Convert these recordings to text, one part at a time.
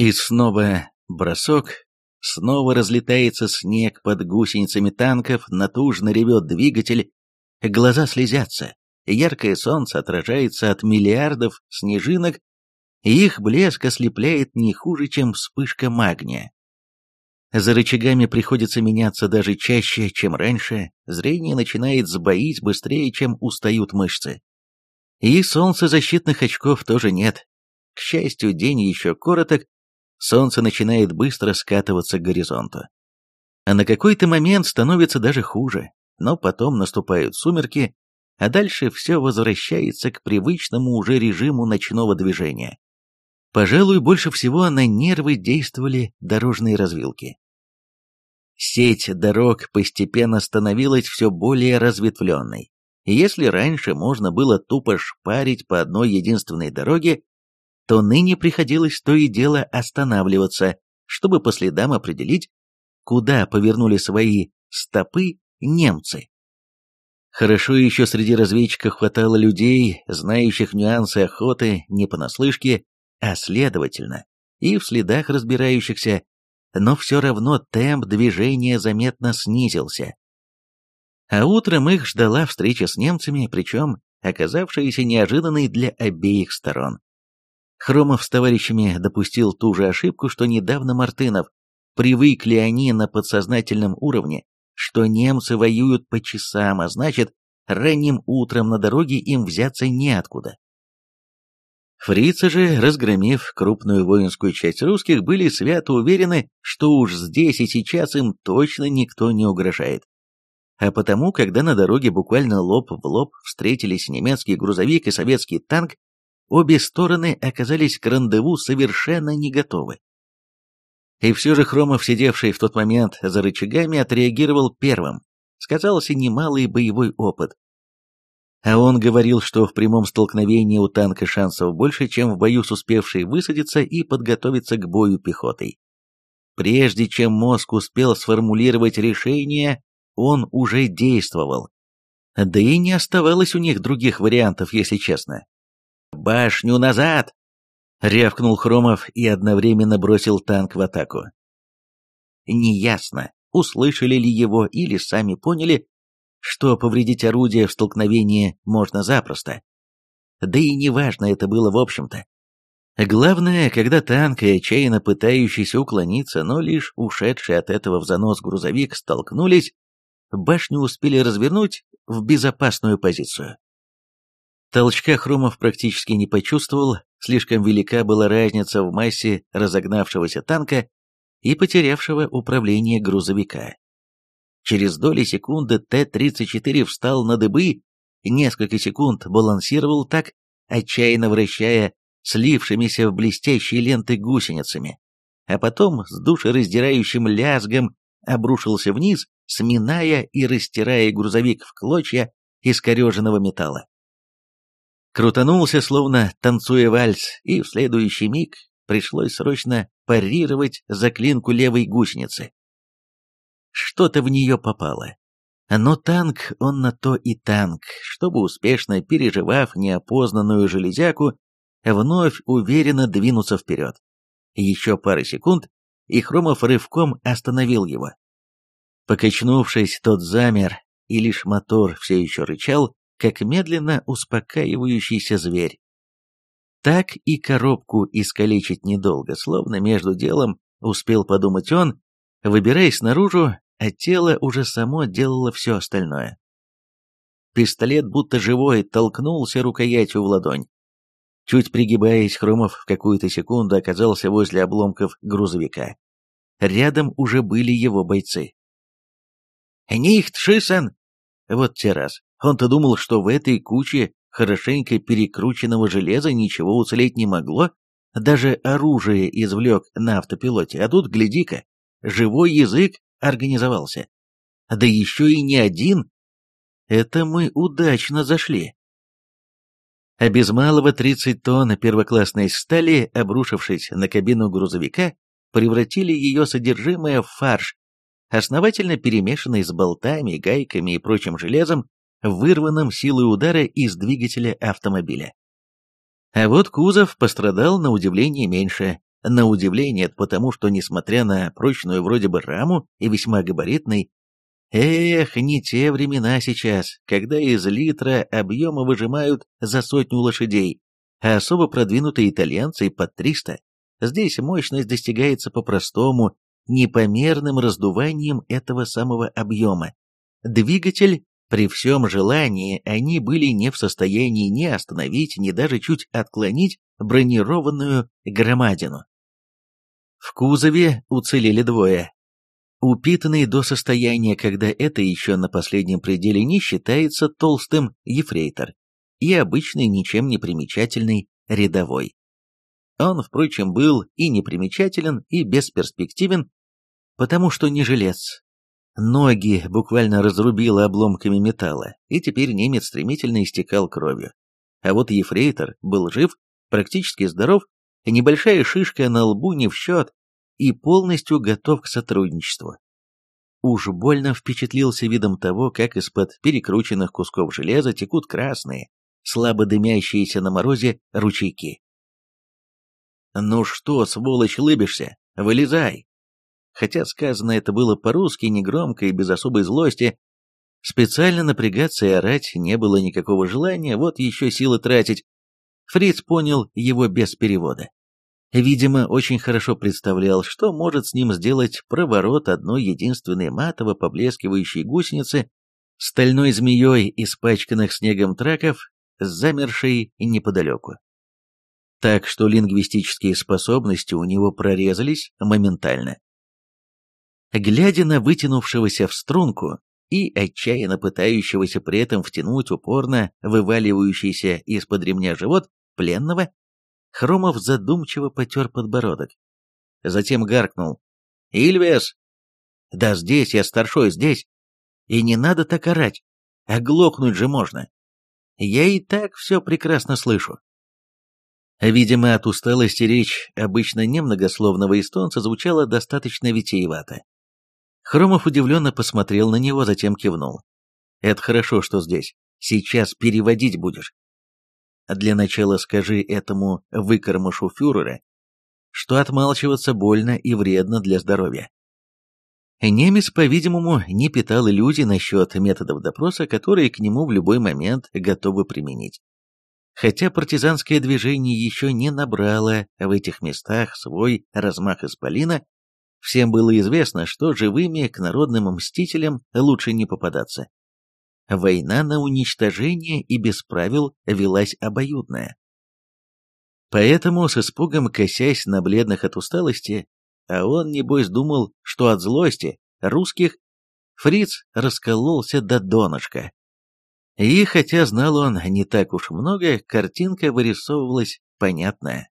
И снова бросок, снова разлетается снег под гусеницами танков, натужно ревет двигатель, глаза слезятся, яркое солнце отражается от миллиардов снежинок, и их блеск ослепляет не хуже, чем вспышка магния. За рычагами приходится меняться даже чаще, чем раньше, зрение начинает сбоить быстрее, чем устают мышцы. И солнцезащитных очков тоже нет. К счастью, день еще короток, солнце начинает быстро скатываться к горизонту. А на какой-то момент становится даже хуже, но потом наступают сумерки, а дальше все возвращается к привычному уже режиму ночного движения. Пожалуй, больше всего на нервы действовали дорожные развилки. Сеть дорог постепенно становилась все более разветвленной. И если раньше можно было тупо шпарить по одной единственной дороге, то ныне приходилось то и дело останавливаться, чтобы по следам определить, куда повернули свои стопы немцы. Хорошо еще среди разведчиков хватало людей, знающих нюансы охоты не понаслышке, а следовательно, и в следах разбирающихся, но все равно темп движения заметно снизился. А утром их ждала встреча с немцами, причем оказавшаяся неожиданной для обеих сторон. Хромов с товарищами допустил ту же ошибку, что недавно Мартынов. Привыкли они на подсознательном уровне, что немцы воюют по часам, а значит, ранним утром на дороге им взяться неоткуда. Фрицы же, разгромив крупную воинскую часть русских, были свято уверены, что уж здесь и сейчас им точно никто не угрожает. А потому, когда на дороге буквально лоб в лоб встретились немецкий грузовик и советский танк, обе стороны оказались к рандеву совершенно не готовы. И все же Хромов, сидевший в тот момент за рычагами, отреагировал первым. Сказался немалый боевой опыт. А он говорил, что в прямом столкновении у танка шансов больше, чем в бою с успевшей высадиться и подготовиться к бою пехотой. Прежде чем мозг успел сформулировать решение, он уже действовал. Да и не оставалось у них других вариантов, если честно. «Башню назад!» — рявкнул Хромов и одновременно бросил танк в атаку. Неясно, услышали ли его или сами поняли, что повредить орудие в столкновении можно запросто. Да и неважно это было в общем-то. Главное, когда танк и отчаянно пытающийся уклониться, но лишь ушедший от этого в занос грузовик столкнулись, башню успели развернуть в безопасную позицию. Толчка Хромов практически не почувствовал, слишком велика была разница в массе разогнавшегося танка и потерявшего управление грузовика. Через доли секунды Т-34 встал на дыбы, несколько секунд балансировал так, отчаянно вращая слившимися в блестящие ленты гусеницами, а потом с душераздирающим лязгом обрушился вниз, сминая и растирая грузовик в клочья искореженного металла. Крутанулся, словно танцуя вальс, и в следующий миг пришлось срочно парировать заклинку левой гусеницы. Что-то в нее попало. Но танк он на то и танк, чтобы, успешно переживав неопознанную железяку, вновь уверенно двинуться вперед. Еще пара секунд, и Хромов рывком остановил его. Покачнувшись, тот замер, и лишь мотор все еще рычал, как медленно успокаивающийся зверь. Так и коробку искалечить недолго, словно между делом успел подумать он, выбираясь наружу, а тело уже само делало все остальное. Пистолет, будто живой, толкнулся рукоятью в ладонь. Чуть пригибаясь, Хромов в какую-то секунду оказался возле обломков грузовика. Рядом уже были его бойцы. «Нихт, Шисен!» Вот те раз. Он-то думал, что в этой куче хорошенько перекрученного железа ничего уцелеть не могло, даже оружие извлек на автопилоте, а тут, гляди-ка, живой язык организовался. Да еще и не один. Это мы удачно зашли. А без малого 30 тонн первоклассной стали, обрушившись на кабину грузовика, превратили ее содержимое в фарш, основательно перемешанный с болтами, гайками и прочим железом, вырванным силой удара из двигателя автомобиля. А вот кузов пострадал на удивление меньше. На удивление потому, что, несмотря на прочную вроде бы раму и весьма габаритный, Эх, не те времена сейчас, когда из литра объема выжимают за сотню лошадей, а особо продвинутые итальянцы под 300. Здесь мощность достигается по-простому, непомерным раздуванием этого самого объема. Двигатель при всем желании они были не в состоянии ни остановить, ни даже чуть отклонить бронированную громадину. В кузове уцелели двое. Упитанный до состояния, когда это еще на последнем пределе не считается толстым ефрейтор и обычный ничем не примечательный рядовой. Он, впрочем, был и непримечателен, и бесперспективен, потому что не жилец, Ноги буквально разрубило обломками металла, и теперь немец стремительно истекал кровью. А вот ефрейтор был жив, практически здоров, небольшая шишка на лбу не в счет и полностью готов к сотрудничеству. Уж больно впечатлился видом того, как из-под перекрученных кусков железа текут красные, слабо дымящиеся на морозе ручейки. «Ну что, сволочь, лыбишься? Вылезай!» Хотя сказано это было по-русски, негромко и без особой злости, специально напрягаться и орать не было никакого желания, вот еще силы тратить. Фриц понял его без перевода. Видимо, очень хорошо представлял, что может с ним сделать проворот одной единственной матово поблескивающей гусеницы, стальной змеей испачканных снегом траков, замершей неподалеку. Так что лингвистические способности у него прорезались моментально глядя на вытянувшегося в струнку и отчаянно пытающегося при этом втянуть упорно вываливающийся из-под ремня живот пленного, Хромов задумчиво потер подбородок. Затем гаркнул. «Ильвес!» «Да здесь я старшой, здесь! И не надо так орать! Оглохнуть же можно! Я и так все прекрасно слышу!» Видимо, от усталости речь обычно немногословного эстонца звучала достаточно витиевато. Хромов удивленно посмотрел на него, затем кивнул. «Это хорошо, что здесь. Сейчас переводить будешь. Для начала скажи этому выкормышу фюрера, что отмалчиваться больно и вредно для здоровья». Немец, по-видимому, не питал иллюзий насчет методов допроса, которые к нему в любой момент готовы применить. Хотя партизанское движение еще не набрало в этих местах свой размах исполина, Всем было известно, что живыми к народным мстителям лучше не попадаться. Война на уничтожение и без правил велась обоюдная. Поэтому, с испугом косясь на бледных от усталости, а он, небось, думал, что от злости русских, фриц раскололся до донышка. И хотя знал он не так уж много, картинка вырисовывалась понятная.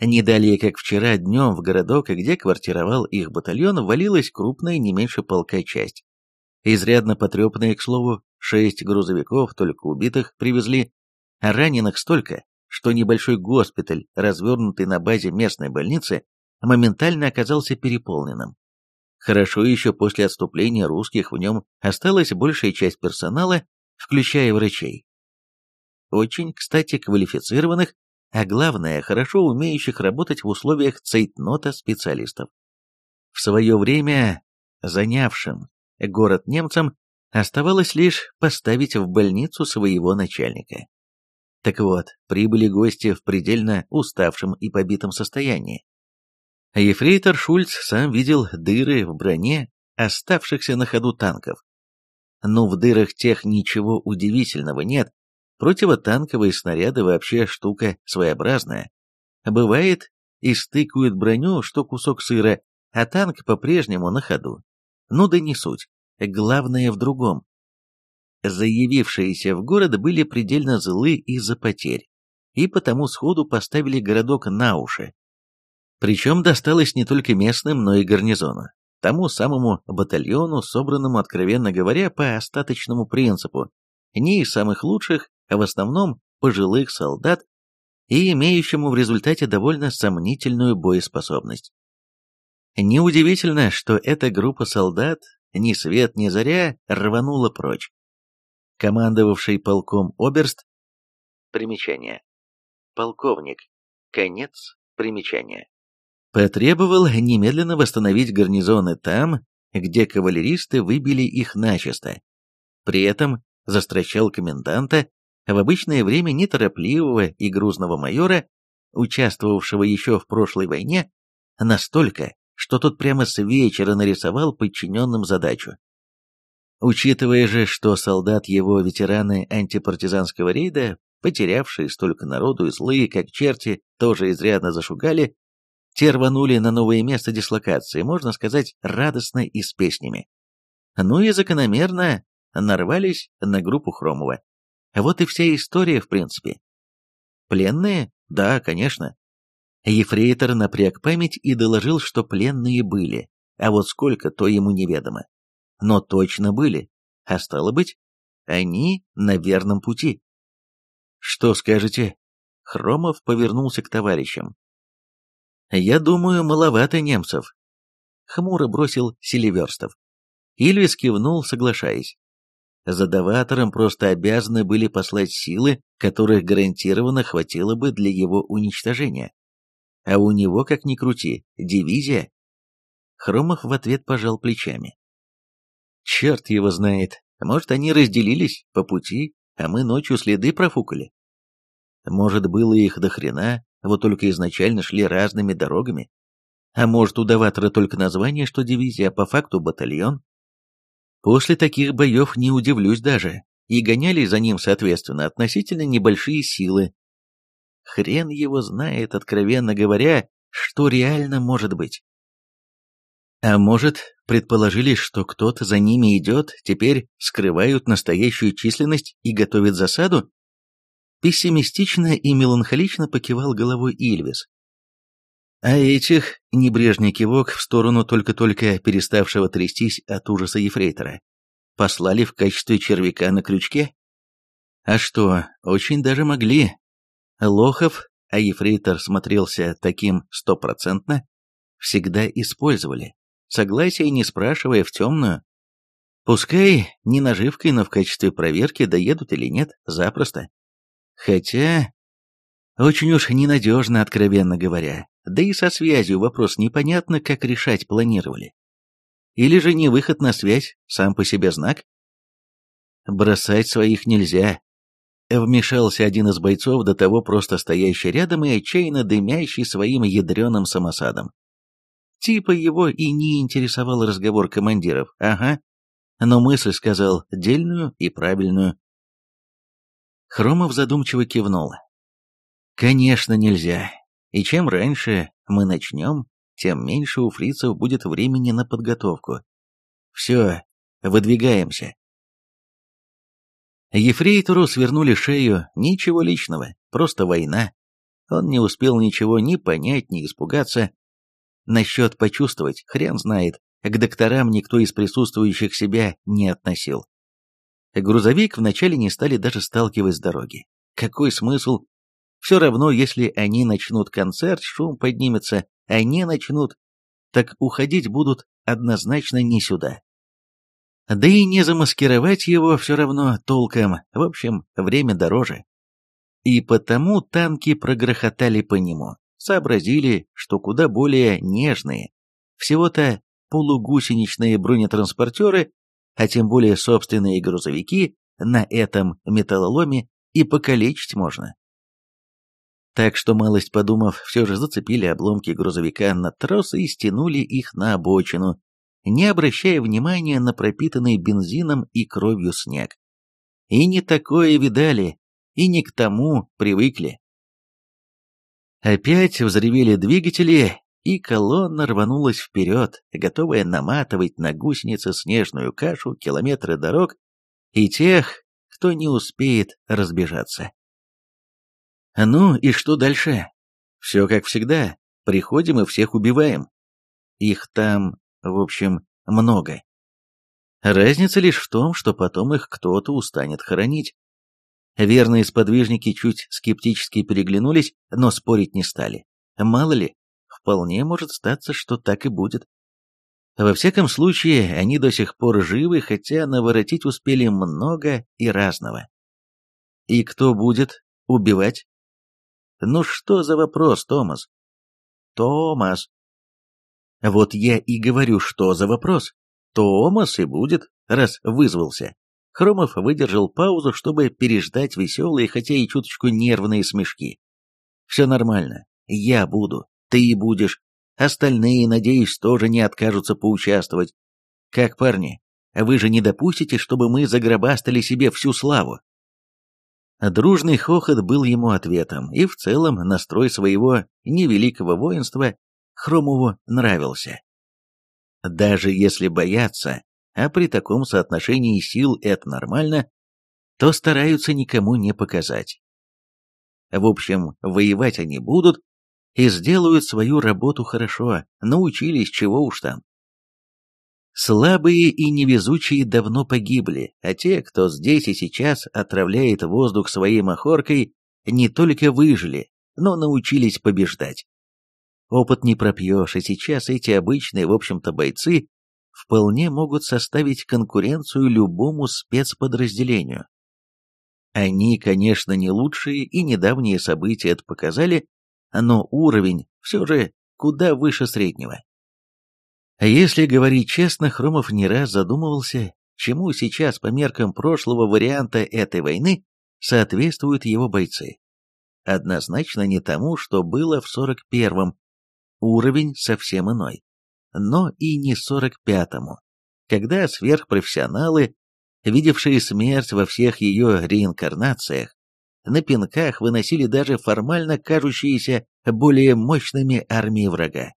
Они далее, как вчера днем, в городок, где квартировал их батальон, валилась крупная не меньше полка часть. Изрядно потрепанные, к слову, шесть грузовиков, только убитых, привезли, а раненых столько, что небольшой госпиталь, развернутый на базе местной больницы, моментально оказался переполненным. Хорошо еще после отступления русских в нем осталась большая часть персонала, включая врачей. Очень, кстати, квалифицированных, а главное, хорошо умеющих работать в условиях цейтнота специалистов. В свое время занявшим город немцам оставалось лишь поставить в больницу своего начальника. Так вот, прибыли гости в предельно уставшем и побитом состоянии. А ефрейтор Шульц сам видел дыры в броне оставшихся на ходу танков. Но в дырах тех ничего удивительного нет, Противотанковые снаряды вообще штука своеобразная. Бывает, и истыкают броню, что кусок сыра, а танк по-прежнему на ходу. Ну да не суть. Главное в другом. Заявившиеся в город были предельно злы из-за потерь, и потому сходу поставили городок на уши. Причем досталось не только местным, но и гарнизону. Тому самому батальону, собранному, откровенно говоря, по остаточному принципу, не из самых лучших, а в основном пожилых солдат и имеющему в результате довольно сомнительную боеспособность. Неудивительно, что эта группа солдат ни свет ни заря рванула прочь. Командовавший полком Оберст Примечание. Полковник. Конец примечания. Потребовал немедленно восстановить гарнизоны там, где кавалеристы выбили их начисто. При этом застращал коменданта, в обычное время неторопливого и грузного майора, участвовавшего еще в прошлой войне, настолько, что тот прямо с вечера нарисовал подчиненным задачу. Учитывая же, что солдат его ветераны антипартизанского рейда, потерявшие столько народу и злые, как черти, тоже изрядно зашугали, те рванули на новое место дислокации, можно сказать, радостно и с песнями. Ну и закономерно нарвались на группу Хромова. А вот и вся история, в принципе. Пленные? Да, конечно. Ефрейтор напряг память и доложил, что пленные были, а вот сколько, то ему неведомо. Но точно были, а стало быть, они на верном пути. «Что скажете?» Хромов повернулся к товарищам. «Я думаю, маловато немцев», — хмуро бросил Селиверстов. Ильвис кивнул, соглашаясь. Задаватором просто обязаны были послать силы, которых гарантированно хватило бы для его уничтожения. А у него, как ни крути, дивизия. Хромов в ответ пожал плечами. Черт его знает, может, они разделились по пути, а мы ночью следы профукали. Может, было их до хрена, вот только изначально шли разными дорогами. А может, у Даватора только название, что дивизия, а по факту батальон? После таких боев не удивлюсь даже, и гоняли за ним, соответственно, относительно небольшие силы. Хрен его знает, откровенно говоря, что реально может быть. А может, предположили, что кто-то за ними идет, теперь скрывают настоящую численность и готовят засаду? Пессимистично и меланхолично покивал головой Ильвис. А этих небрежный кивок в сторону только-только переставшего трястись от ужаса ефрейтора. Послали в качестве червяка на крючке? А что, очень даже могли. Лохов, а ефрейтор смотрелся таким стопроцентно, всегда использовали, согласия не спрашивая в темную. Пускай не наживкой, но в качестве проверки, доедут или нет, запросто. Хотя... Очень уж ненадежно, откровенно говоря, да и со связью вопрос непонятно, как решать планировали. Или же не выход на связь, сам по себе знак? Бросать своих нельзя. Вмешался один из бойцов, до того просто стоящий рядом и отчаянно дымящий своим ядреным самосадом. Типа его и не интересовал разговор командиров, ага. Но мысль сказал дельную и правильную. Хромов задумчиво кивнул. «Конечно, нельзя. И чем раньше мы начнем, тем меньше у фрицев будет времени на подготовку. Все, выдвигаемся. Ефрейтору свернули шею, ничего личного, просто война. Он не успел ничего ни понять, ни испугаться. Насчет почувствовать, хрен знает, к докторам никто из присутствующих себя не относил. Грузовик вначале не стали даже сталкивать с дороги. Какой смысл все равно, если они начнут концерт, шум поднимется, они начнут, так уходить будут однозначно не сюда. Да и не замаскировать его все равно толком, в общем, время дороже. И потому танки прогрохотали по нему, сообразили, что куда более нежные, всего-то полугусеничные бронетранспортеры, а тем более собственные грузовики, на этом металлоломе и покалечить можно. Так что, малость подумав, все же зацепили обломки грузовика на тросы и стянули их на обочину, не обращая внимания на пропитанный бензином и кровью снег. И не такое видали, и не к тому привыкли. Опять взревели двигатели, и колонна рванулась вперед, готовая наматывать на гусеницы снежную кашу километры дорог и тех, кто не успеет разбежаться. Ну и что дальше? Все как всегда. Приходим и всех убиваем. Их там, в общем, много. Разница лишь в том, что потом их кто-то устанет хоронить. Верные сподвижники чуть скептически переглянулись, но спорить не стали. Мало ли, вполне может статься, что так и будет. Во всяком случае, они до сих пор живы, хотя наворотить успели много и разного. И кто будет убивать? Ну что за вопрос, Томас? Томас! Вот я и говорю, что за вопрос. Томас и будет, раз вызвался. Хромов выдержал паузу, чтобы переждать веселые, хотя и чуточку нервные смешки. «Все нормально. Я буду. Ты и будешь. Остальные, надеюсь, тоже не откажутся поучаствовать. Как парни, вы же не допустите, чтобы мы загробастали себе всю славу?» Дружный хохот был ему ответом, и в целом настрой своего невеликого воинства Хромову нравился. Даже если бояться, а при таком соотношении сил это нормально, то стараются никому не показать. В общем, воевать они будут и сделают свою работу хорошо, научились чего уж там. Слабые и невезучие давно погибли, а те, кто здесь и сейчас отравляет воздух своей махоркой, не только выжили, но научились побеждать. Опыт не пропьешь, и сейчас эти обычные, в общем-то, бойцы вполне могут составить конкуренцию любому спецподразделению. Они, конечно, не лучшие, и недавние события это показали, но уровень все же куда выше среднего. А если говорить честно, Хромов не раз задумывался, чему сейчас по меркам прошлого варианта этой войны соответствуют его бойцы. Однозначно не тому, что было в 41-м, уровень совсем иной, но и не 45-му, когда сверхпрофессионалы, видевшие смерть во всех ее реинкарнациях, на пинках выносили даже формально кажущиеся более мощными армии врага.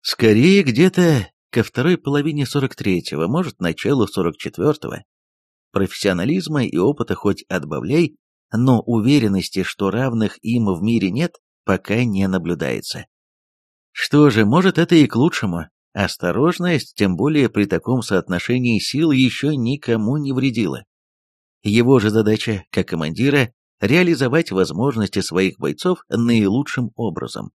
Скорее где-то ко второй половине 43-го, может, началу 44-го. Профессионализма и опыта хоть отбавляй, но уверенности, что равных им в мире нет, пока не наблюдается. Что же, может, это и к лучшему. Осторожность, тем более при таком соотношении сил, еще никому не вредила. Его же задача, как командира, реализовать возможности своих бойцов наилучшим образом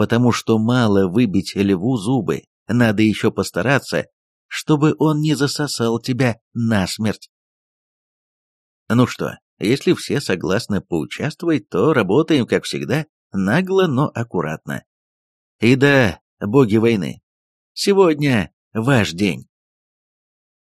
потому что мало выбить льву зубы, надо еще постараться, чтобы он не засосал тебя насмерть. Ну что, если все согласны поучаствовать, то работаем, как всегда, нагло, но аккуратно. И да, боги войны, сегодня ваш день.